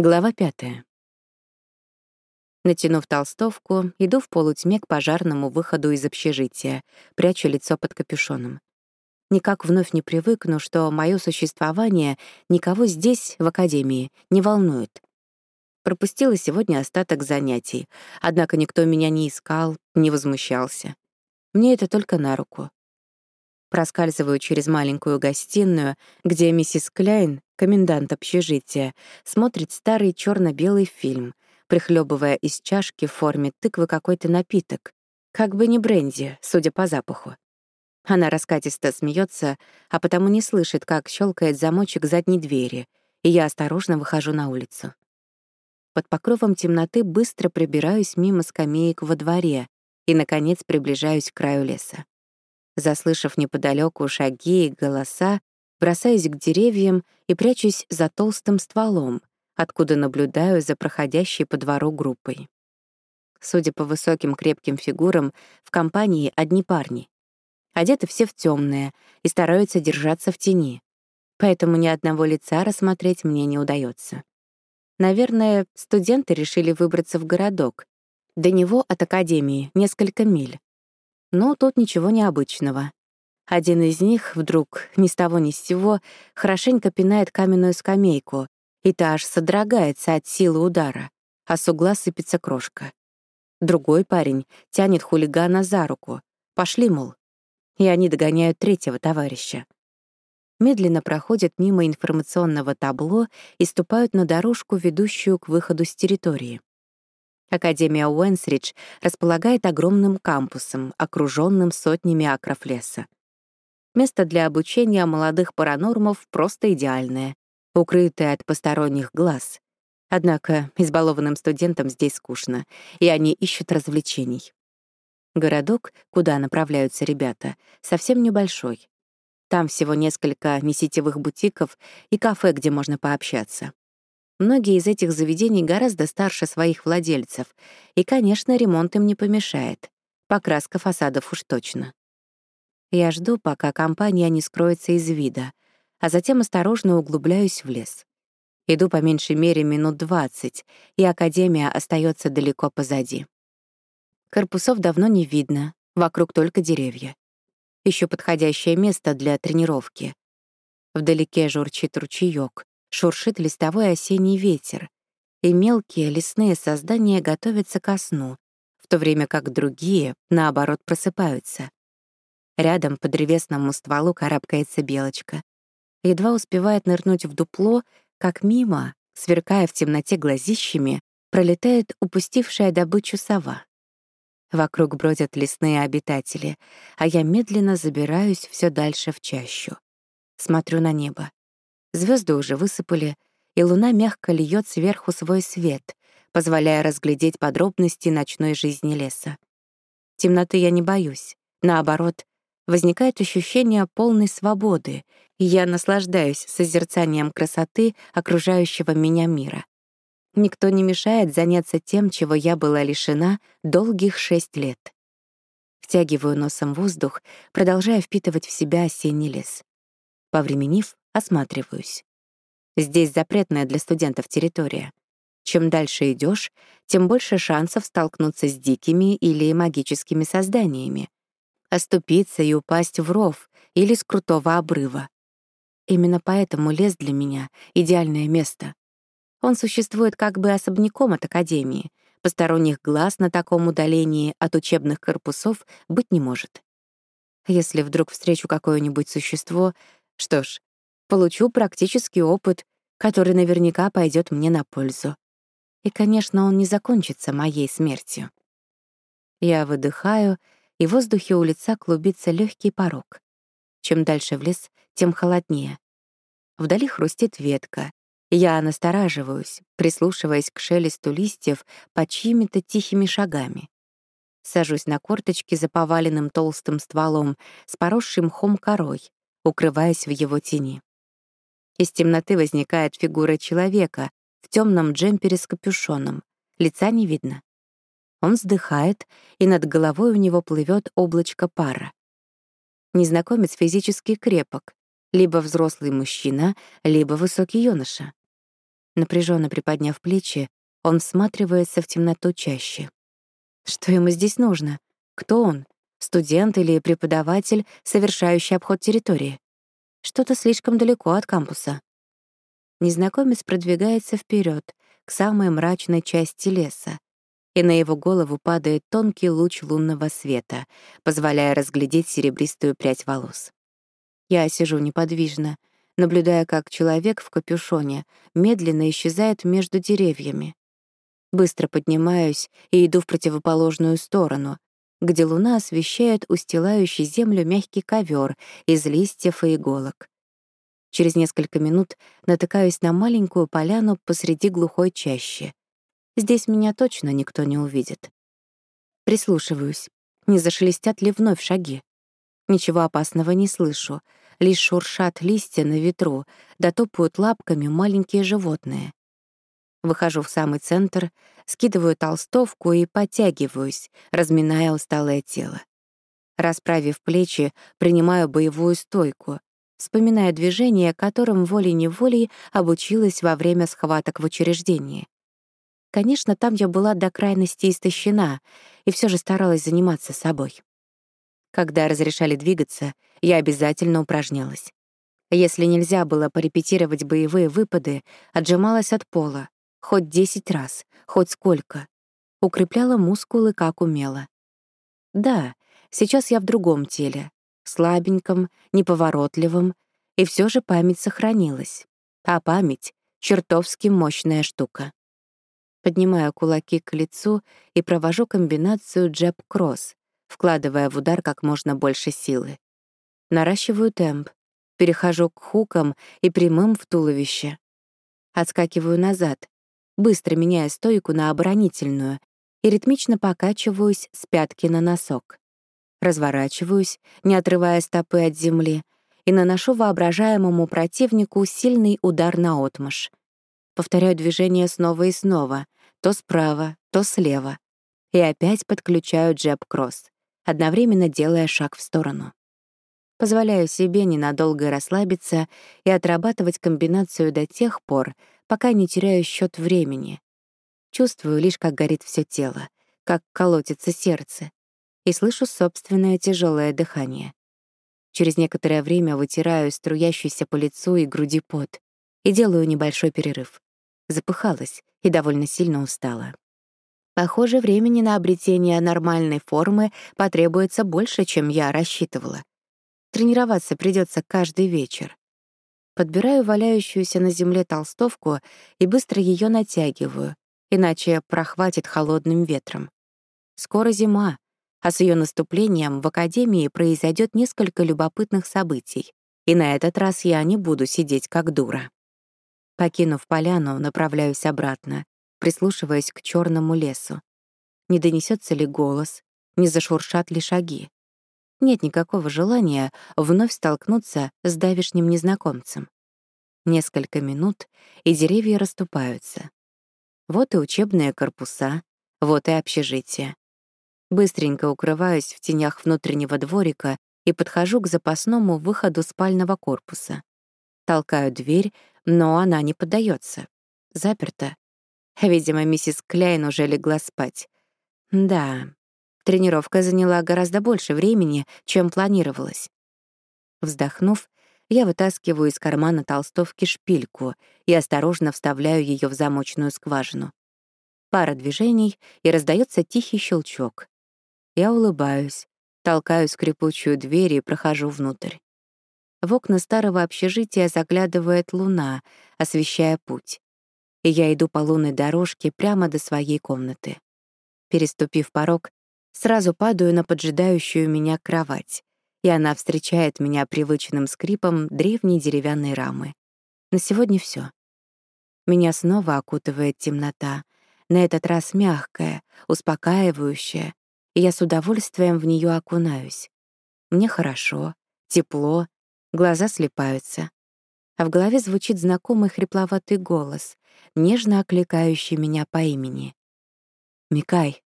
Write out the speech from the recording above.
Глава пятая. Натянув толстовку, иду в полутьме к пожарному выходу из общежития, прячу лицо под капюшоном. Никак вновь не привыкну, что мое существование никого здесь, в академии, не волнует. Пропустила сегодня остаток занятий, однако никто меня не искал, не возмущался. Мне это только на руку. Проскальзываю через маленькую гостиную, где миссис Кляйн, комендант общежития, смотрит старый черно белый фильм, прихлебывая из чашки в форме тыквы какой-то напиток, как бы не бренди, судя по запаху. Она раскатисто смеется, а потому не слышит, как щелкает замочек задней двери, и я осторожно выхожу на улицу. Под покровом темноты быстро пробираюсь мимо скамеек во дворе и, наконец, приближаюсь к краю леса. Заслышав неподалеку шаги и голоса, бросаюсь к деревьям и прячусь за толстым стволом, откуда наблюдаю за проходящей по двору группой. Судя по высоким крепким фигурам, в компании одни парни. Одеты все в темное и стараются держаться в тени, поэтому ни одного лица рассмотреть мне не удается. Наверное, студенты решили выбраться в городок. До него от академии несколько миль. Но тут ничего необычного. Один из них вдруг, ни с того ни с сего, хорошенько пинает каменную скамейку, и та аж содрогается от силы удара, а с угла сыпется крошка. Другой парень тянет хулигана за руку. Пошли, мол. И они догоняют третьего товарища. Медленно проходят мимо информационного табло и ступают на дорожку, ведущую к выходу с территории. Академия Уэнсридж располагает огромным кампусом, окруженным сотнями акров леса. Место для обучения молодых паранормов просто идеальное, укрытое от посторонних глаз. Однако избалованным студентам здесь скучно, и они ищут развлечений. Городок, куда направляются ребята, совсем небольшой. Там всего несколько несетевых бутиков и кафе, где можно пообщаться. Многие из этих заведений гораздо старше своих владельцев, и, конечно, ремонт им не помешает. Покраска фасадов уж точно. Я жду, пока компания не скроется из вида, а затем осторожно углубляюсь в лес. Иду по меньшей мере минут двадцать, и Академия остается далеко позади. Корпусов давно не видно, вокруг только деревья. Еще подходящее место для тренировки. Вдалеке журчит ручеёк, шуршит листовой осенний ветер, и мелкие лесные создания готовятся ко сну, в то время как другие, наоборот, просыпаются. Рядом по древесному стволу карабкается белочка. Едва успевает нырнуть в дупло, как мимо, сверкая в темноте глазищами, пролетает упустившая добычу сова. Вокруг бродят лесные обитатели, а я медленно забираюсь все дальше в чащу. Смотрю на небо. Звезды уже высыпали, и луна мягко льет сверху свой свет, позволяя разглядеть подробности ночной жизни леса. Темноты я не боюсь. Наоборот, возникает ощущение полной свободы, и я наслаждаюсь созерцанием красоты окружающего меня мира. Никто не мешает заняться тем, чего я была лишена долгих шесть лет. Втягиваю носом воздух, продолжая впитывать в себя осенний лес. Повременив, осматриваюсь. Здесь запретная для студентов территория. Чем дальше идешь, тем больше шансов столкнуться с дикими или магическими созданиями, оступиться и упасть в ров или с крутого обрыва. Именно поэтому лес для меня — идеальное место. Он существует как бы особняком от Академии. Посторонних глаз на таком удалении от учебных корпусов быть не может. Если вдруг встречу какое-нибудь существо, что ж, получу практический опыт, который наверняка пойдет мне на пользу. И, конечно, он не закончится моей смертью. Я выдыхаю, и в воздухе у лица клубится легкий порог. Чем дальше в лес, тем холоднее. Вдали хрустит ветка. Я настораживаюсь, прислушиваясь к шелесту листьев под чьими-то тихими шагами. Сажусь на корточки за поваленным толстым стволом с поросшим мхом корой, укрываясь в его тени. Из темноты возникает фигура человека в темном джемпере с капюшоном. Лица не видно. Он вздыхает, и над головой у него плывет облачко пара. Незнакомец физически крепок, либо взрослый мужчина, либо высокий юноша. Напряженно приподняв плечи, он всматривается в темноту чаще. Что ему здесь нужно? Кто он? Студент или преподаватель, совершающий обход территории? Что-то слишком далеко от кампуса. Незнакомец продвигается вперед к самой мрачной части леса, и на его голову падает тонкий луч лунного света, позволяя разглядеть серебристую прядь волос. Я сижу неподвижно, наблюдая, как человек в капюшоне медленно исчезает между деревьями. Быстро поднимаюсь и иду в противоположную сторону, где луна освещает устилающий землю мягкий ковер из листьев и иголок. Через несколько минут натыкаюсь на маленькую поляну посреди глухой чащи. Здесь меня точно никто не увидит. Прислушиваюсь, не зашелестят ли вновь шаги. Ничего опасного не слышу, лишь шуршат листья на ветру, дотопают лапками маленькие животные. Выхожу в самый центр, скидываю толстовку и подтягиваюсь, разминая усталое тело. Расправив плечи, принимаю боевую стойку, вспоминая движения, которым волей-неволей обучилась во время схваток в учреждении. Конечно, там я была до крайности истощена и все же старалась заниматься собой. Когда разрешали двигаться, я обязательно упражнялась. Если нельзя было порепетировать боевые выпады, отжималась от пола, хоть десять раз, хоть сколько. Укрепляла мускулы, как умела. Да, сейчас я в другом теле, слабеньком, неповоротливом, и все же память сохранилась. А память — чертовски мощная штука. Поднимаю кулаки к лицу и провожу комбинацию джеб-кросс, вкладывая в удар как можно больше силы. Наращиваю темп, перехожу к хукам и прямым в туловище. Отскакиваю назад, быстро меняя стойку на оборонительную и ритмично покачиваюсь с пятки на носок. Разворачиваюсь, не отрывая стопы от земли, и наношу воображаемому противнику сильный удар на отмашь. Повторяю движение снова и снова, то справа, то слева. И опять подключаю джеб-кросс, одновременно делая шаг в сторону. Позволяю себе ненадолго расслабиться и отрабатывать комбинацию до тех пор, пока не теряю счет времени. Чувствую лишь, как горит все тело, как колотится сердце, и слышу собственное тяжелое дыхание. Через некоторое время вытираю струящийся по лицу и груди пот и делаю небольшой перерыв. Запыхалась и довольно сильно устала. Похоже, времени на обретение нормальной формы потребуется больше, чем я рассчитывала. Тренироваться придется каждый вечер. Подбираю валяющуюся на земле толстовку и быстро ее натягиваю, иначе прохватит холодным ветром. Скоро зима, а с ее наступлением в Академии произойдет несколько любопытных событий, и на этот раз я не буду сидеть как дура. Покинув поляну, направляюсь обратно, прислушиваясь к черному лесу. Не донесется ли голос, не зашуршат ли шаги. Нет никакого желания вновь столкнуться с давишним незнакомцем. Несколько минут, и деревья расступаются. Вот и учебные корпуса, вот и общежитие. Быстренько укрываюсь в тенях внутреннего дворика и подхожу к запасному выходу спального корпуса. Толкаю дверь, но она не поддается. Заперта. Видимо, миссис Кляйн уже легла спать. Да, Тренировка заняла гораздо больше времени, чем планировалось. Вздохнув, я вытаскиваю из кармана толстовки шпильку и осторожно вставляю ее в замочную скважину. Пара движений, и раздается тихий щелчок. Я улыбаюсь, толкаю скрипучую дверь и прохожу внутрь. В окна старого общежития заглядывает луна, освещая путь. И я иду по лунной дорожке прямо до своей комнаты. Переступив порог, Сразу падаю на поджидающую меня кровать, и она встречает меня привычным скрипом древней деревянной рамы. На сегодня все. Меня снова окутывает темнота, на этот раз мягкая, успокаивающая, и я с удовольствием в нее окунаюсь. Мне хорошо, тепло, глаза слепаются. А в голове звучит знакомый хрипловатый голос, нежно окликающий меня по имени. «Микай,